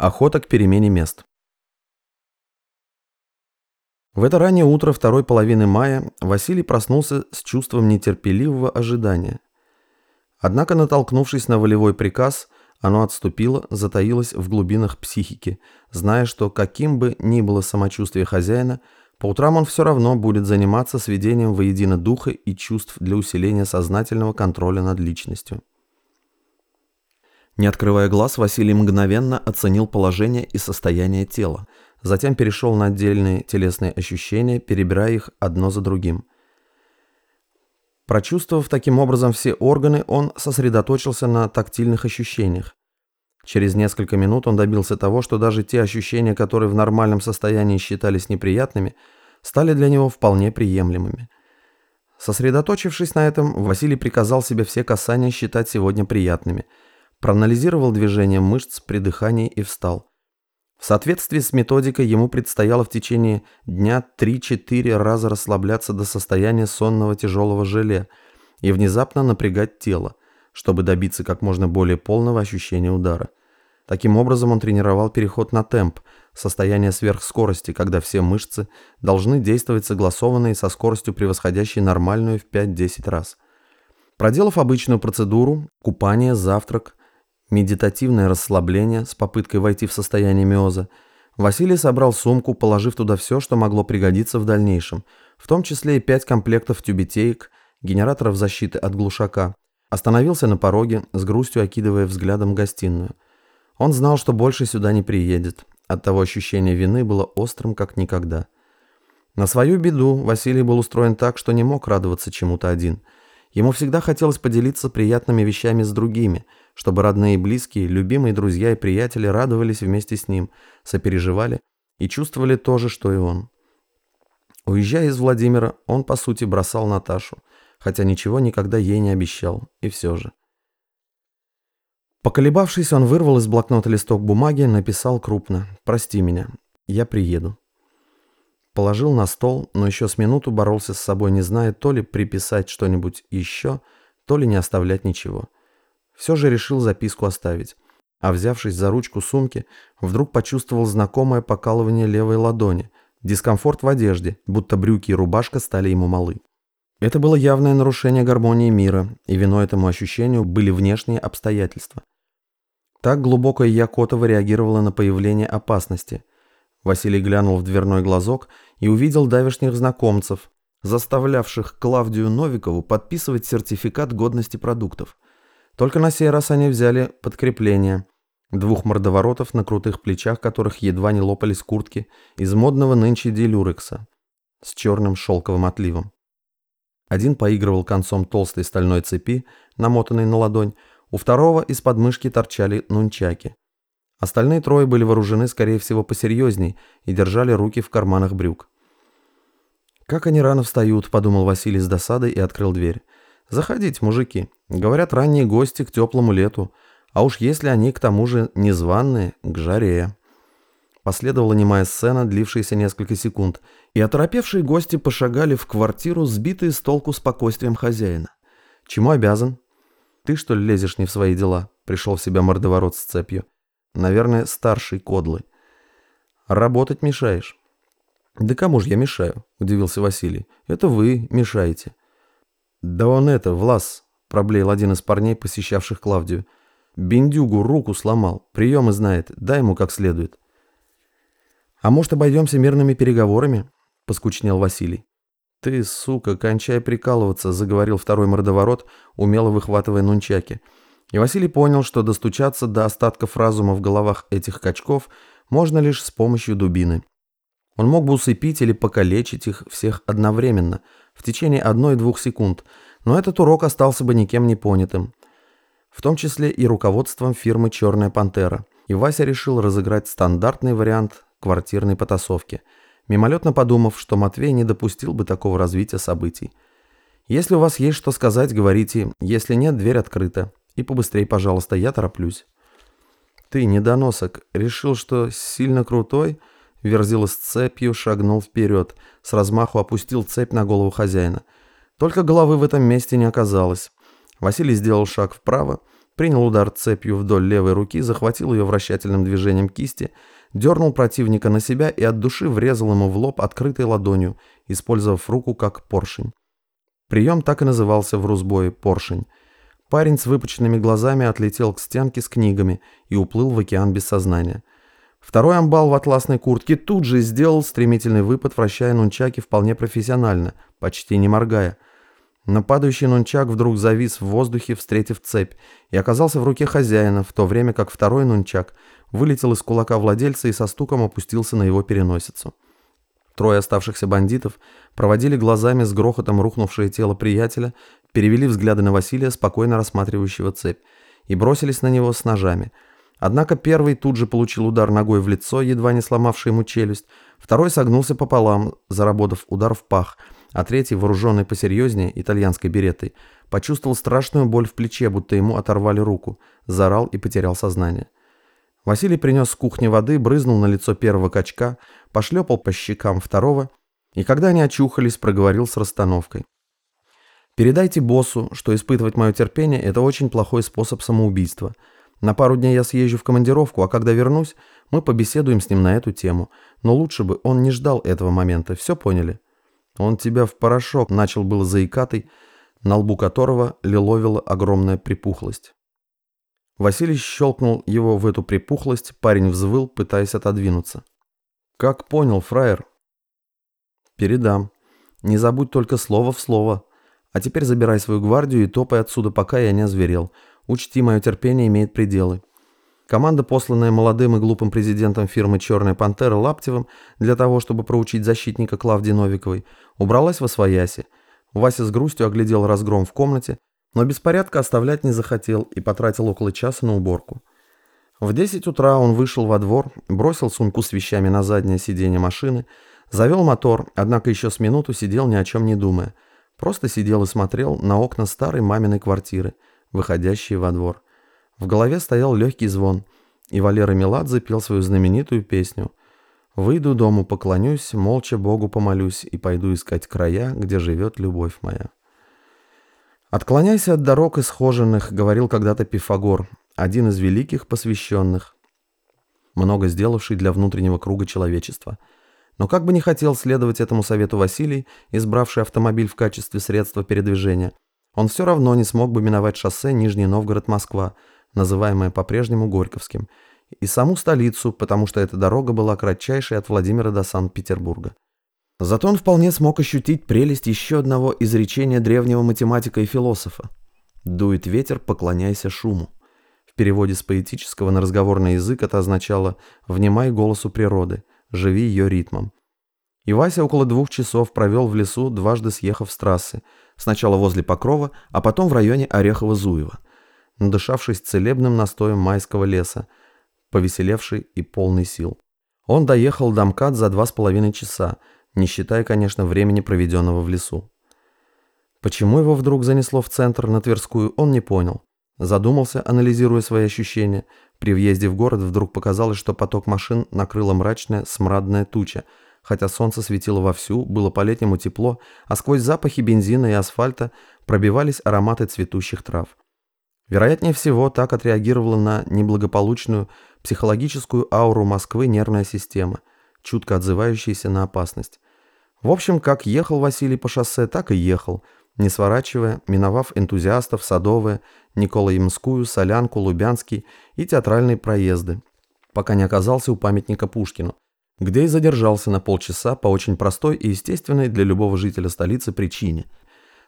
Охота к перемене мест. В это раннее утро второй половины мая Василий проснулся с чувством нетерпеливого ожидания. Однако, натолкнувшись на волевой приказ, оно отступило, затаилось в глубинах психики, зная, что каким бы ни было самочувствие хозяина, по утрам он все равно будет заниматься сведением воедино духа и чувств для усиления сознательного контроля над личностью. Не открывая глаз, Василий мгновенно оценил положение и состояние тела, затем перешел на отдельные телесные ощущения, перебирая их одно за другим. Прочувствовав таким образом все органы, он сосредоточился на тактильных ощущениях. Через несколько минут он добился того, что даже те ощущения, которые в нормальном состоянии считались неприятными, стали для него вполне приемлемыми. Сосредоточившись на этом, Василий приказал себе все касания считать сегодня приятными – проанализировал движение мышц при дыхании и встал. В соответствии с методикой ему предстояло в течение дня 3-4 раза расслабляться до состояния сонного тяжелого желе и внезапно напрягать тело, чтобы добиться как можно более полного ощущения удара. Таким образом он тренировал переход на темп, состояние сверхскорости, когда все мышцы должны действовать согласованно и со скоростью, превосходящей нормальную в 5-10 раз. Проделав обычную процедуру, купание, завтрак, медитативное расслабление с попыткой войти в состояние миоза, Василий собрал сумку, положив туда все, что могло пригодиться в дальнейшем, в том числе и пять комплектов тюбетеек, генераторов защиты от глушака. Остановился на пороге, с грустью окидывая взглядом гостиную. Он знал, что больше сюда не приедет. Оттого ощущение вины было острым, как никогда. На свою беду Василий был устроен так, что не мог радоваться чему-то один – Ему всегда хотелось поделиться приятными вещами с другими, чтобы родные и близкие, любимые друзья и приятели радовались вместе с ним, сопереживали и чувствовали то же, что и он. Уезжая из Владимира, он, по сути, бросал Наташу, хотя ничего никогда ей не обещал, и все же. Поколебавшись, он вырвал из блокнота листок бумаги, написал крупно «Прости меня, я приеду». Положил на стол, но еще с минуту боролся с собой, не зная то ли приписать что-нибудь еще, то ли не оставлять ничего. Все же решил записку оставить. А взявшись за ручку сумки, вдруг почувствовал знакомое покалывание левой ладони, дискомфорт в одежде, будто брюки и рубашка стали ему малы. Это было явное нарушение гармонии мира, и виной этому ощущению были внешние обстоятельства. Так глубокое я Котова реагировало на появление опасности – Василий глянул в дверной глазок и увидел давешних знакомцев, заставлявших Клавдию Новикову подписывать сертификат годности продуктов. Только на сей раз они взяли подкрепление. Двух мордоворотов, на крутых плечах которых едва не лопались куртки, из модного нынче делюрекса с черным шелковым отливом. Один поигрывал концом толстой стальной цепи, намотанной на ладонь, у второго из подмышки торчали нунчаки. Остальные трое были вооружены, скорее всего, посерьезней и держали руки в карманах брюк. «Как они рано встают», — подумал Василий с досадой и открыл дверь. «Заходите, мужики. Говорят, ранние гости к теплому лету. А уж если они, к тому же, незваные, к жаре». Последовала немая сцена, длившаяся несколько секунд, и оторопевшие гости пошагали в квартиру, сбитые с толку спокойствием хозяина. «Чему обязан?» «Ты, что ли, лезешь не в свои дела?» — пришел в себя мордоворот с цепью. Наверное, старший кодлы. Работать мешаешь. Да кому же я мешаю? Удивился Василий. Это вы мешаете. Да он это, Влас, проблеял один из парней, посещавших Клавдию. Бендюгу руку сломал. Приемы знает. Дай ему как следует. А может, обойдемся мирными переговорами? Поскучнел Василий. «Ты, сука, кончай прикалываться», — заговорил второй мордоворот, умело выхватывая нунчаки. И Василий понял, что достучаться до остатков разума в головах этих качков можно лишь с помощью дубины. Он мог бы усыпить или покалечить их всех одновременно, в течение одной-двух секунд, но этот урок остался бы никем не понятым. В том числе и руководством фирмы «Черная пантера». И Вася решил разыграть стандартный вариант квартирной потасовки, мимолетно подумав, что Матвей не допустил бы такого развития событий. Если у вас есть что сказать, говорите, если нет, дверь открыта. И побыстрей, пожалуйста, я тороплюсь. Ты, недоносок, решил, что сильно крутой? Верзила с цепью, шагнул вперед, с размаху опустил цепь на голову хозяина. Только головы в этом месте не оказалось. Василий сделал шаг вправо, принял удар цепью вдоль левой руки, захватил ее вращательным движением кисти, дернул противника на себя и от души врезал ему в лоб открытой ладонью, использовав руку как поршень. Прием так и назывался в Русбое «поршень». Парень с выпученными глазами отлетел к стенке с книгами и уплыл в океан без сознания. Второй амбал в атласной куртке тут же сделал стремительный выпад, вращая нунчаки вполне профессионально, почти не моргая. Но падающий нунчак вдруг завис в воздухе, встретив цепь, и оказался в руке хозяина, в то время как второй нунчак вылетел из кулака владельца и со стуком опустился на его переносицу. Трое оставшихся бандитов проводили глазами с грохотом рухнувшее тело приятеля, перевели взгляды на Василия, спокойно рассматривающего цепь, и бросились на него с ножами – Однако первый тут же получил удар ногой в лицо, едва не сломавший ему челюсть, второй согнулся пополам, заработав удар в пах, а третий, вооруженный посерьезнее, итальянской беретой, почувствовал страшную боль в плече, будто ему оторвали руку, заорал и потерял сознание. Василий принес с кухни воды, брызнул на лицо первого качка, пошлепал по щекам второго, и когда они очухались, проговорил с расстановкой. «Передайте боссу, что испытывать мое терпение – это очень плохой способ самоубийства». На пару дней я съезжу в командировку, а когда вернусь, мы побеседуем с ним на эту тему. Но лучше бы он не ждал этого момента, все поняли? Он тебя в порошок начал было заикатый, на лбу которого лиловила огромная припухлость. Василий щелкнул его в эту припухлость, парень взвыл, пытаясь отодвинуться. «Как понял, фраер?» «Передам. Не забудь только слово в слово. А теперь забирай свою гвардию и топай отсюда, пока я не озверел. Учти, мое терпение имеет пределы. Команда, посланная молодым и глупым президентом фирмы «Черная пантера» Лаптевым для того, чтобы проучить защитника Клавдии Новиковой, убралась во свояси. Вася с грустью оглядел разгром в комнате, но беспорядка оставлять не захотел и потратил около часа на уборку. В 10 утра он вышел во двор, бросил сумку с вещами на заднее сиденье машины, завел мотор, однако еще с минуту сидел ни о чем не думая. Просто сидел и смотрел на окна старой маминой квартиры – выходящие во двор. В голове стоял легкий звон, и Валера Меладзе пел свою знаменитую песню «Выйду дому, поклонюсь, молча Богу помолюсь и пойду искать края, где живет любовь моя». «Отклоняйся от дорог исхоженных», — говорил когда-то Пифагор, один из великих посвященных, много сделавший для внутреннего круга человечества. Но как бы не хотел следовать этому совету Василий, избравший автомобиль в качестве средства передвижения, он все равно не смог бы миновать шоссе Нижний Новгород-Москва, называемое по-прежнему Горьковским, и саму столицу, потому что эта дорога была кратчайшей от Владимира до Санкт-Петербурга. Зато он вполне смог ощутить прелесть еще одного изречения древнего математика и философа. «Дует ветер, поклоняйся шуму». В переводе с поэтического на разговорный язык это означало «внимай голосу природы, живи ее ритмом». И Вася около двух часов провел в лесу, дважды съехав с трассы, сначала возле Покрова, а потом в районе Орехово-Зуева, надышавшись целебным настоем майского леса, повеселевший и полный сил. Он доехал до МКАД за два с половиной часа, не считая, конечно, времени, проведенного в лесу. Почему его вдруг занесло в центр, на Тверскую, он не понял. Задумался, анализируя свои ощущения. При въезде в город вдруг показалось, что поток машин накрыла мрачная, смрадная туча – Хотя солнце светило вовсю, было по-летнему тепло, а сквозь запахи бензина и асфальта пробивались ароматы цветущих трав. Вероятнее всего, так отреагировала на неблагополучную психологическую ауру Москвы нервная система, чутко отзывающаяся на опасность. В общем, как ехал Василий по шоссе, так и ехал, не сворачивая, миновав энтузиастов, Садовое, Николаемскую, Солянку, Лубянский и театральные проезды, пока не оказался у памятника Пушкину, где и задержался на полчаса по очень простой и естественной для любого жителя столицы причине.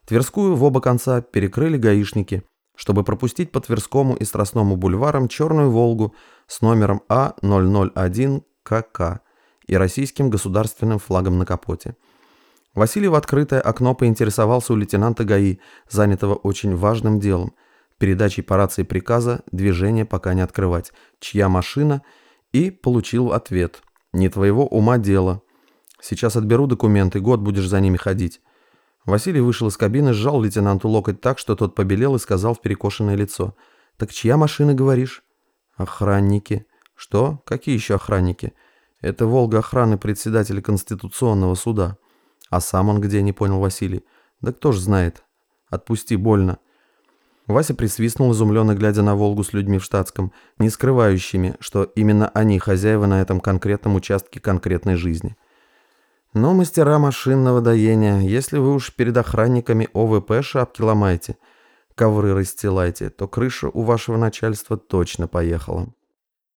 Тверскую в оба конца перекрыли гаишники, чтобы пропустить по Тверскому и Страстному бульварам черную «Волгу» с номером А001КК и российским государственным флагом на капоте. Василий в открытое окно поинтересовался у лейтенанта ГАИ, занятого очень важным делом, передачей по рации приказа «движение пока не открывать», чья машина, и получил ответ – не твоего ума дело. Сейчас отберу документы, год будешь за ними ходить. Василий вышел из кабины, сжал лейтенанту локоть так, что тот побелел и сказал в перекошенное лицо. «Так чья машина, говоришь?» «Охранники». «Что? Какие еще охранники?» «Это «Волга» охраны председателя Конституционного суда». «А сам он где?» – не понял Василий. «Да кто ж знает. Отпусти, больно». Вася присвистнул, изумленно глядя на «Волгу» с людьми в штатском, не скрывающими, что именно они хозяева на этом конкретном участке конкретной жизни. Но мастера машинного доения, если вы уж перед охранниками ОВП шапки ломаете, ковры расстилаете, то крыша у вашего начальства точно поехала.